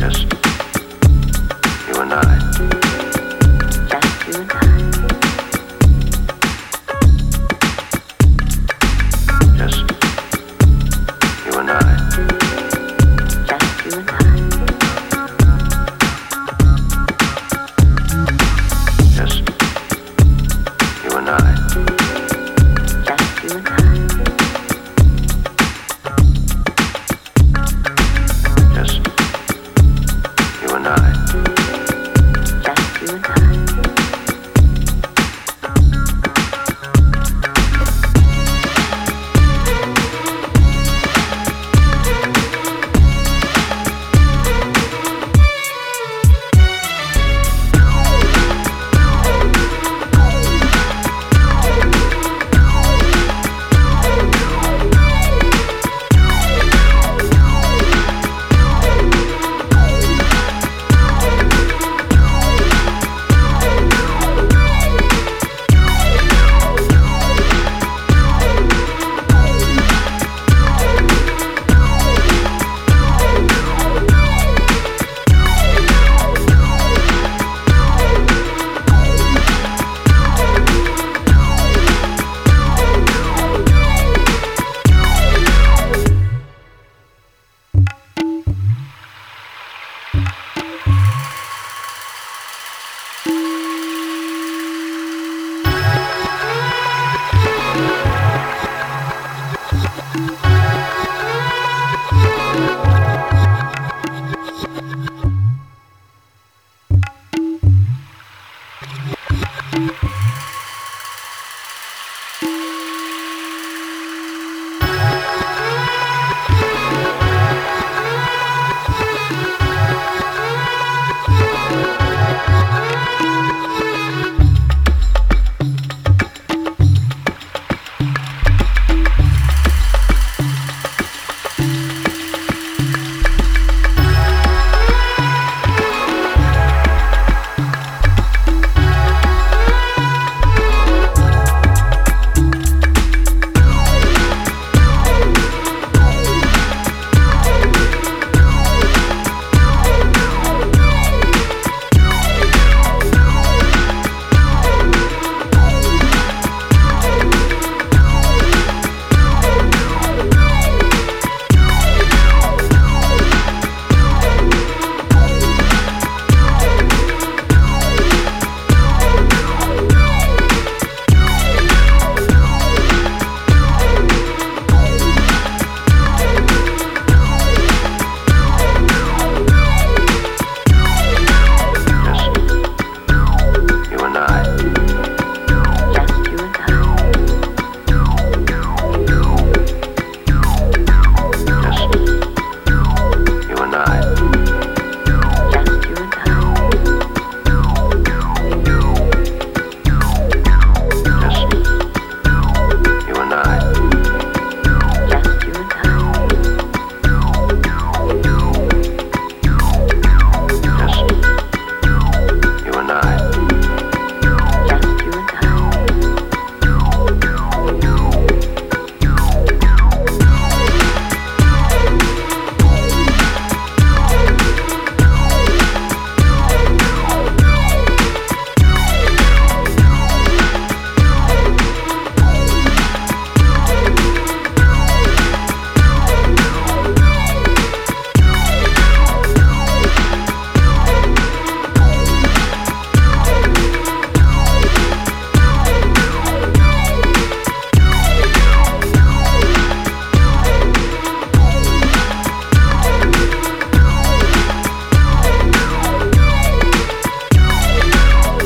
Just you and I.